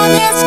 Yeah.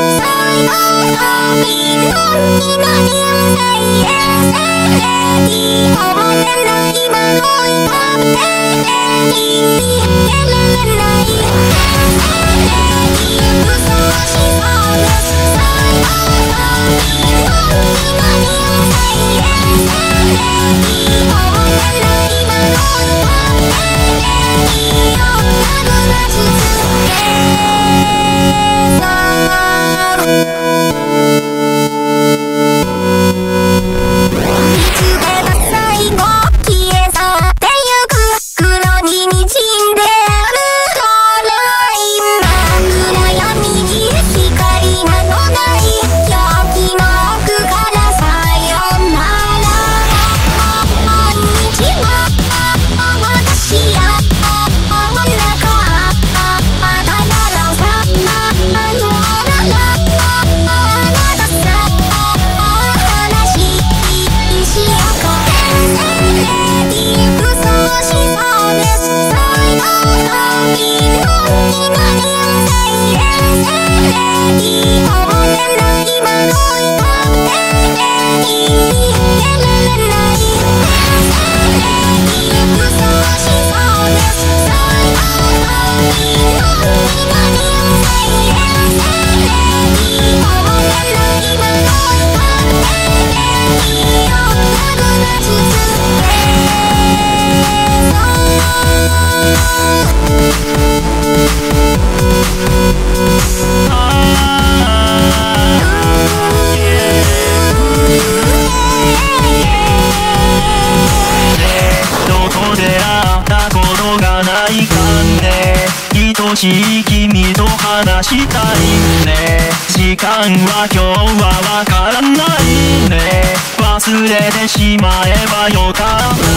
Oh, oh, oh, い君と話したいね。時間は今日はわからないね。忘れてしまえばよかった。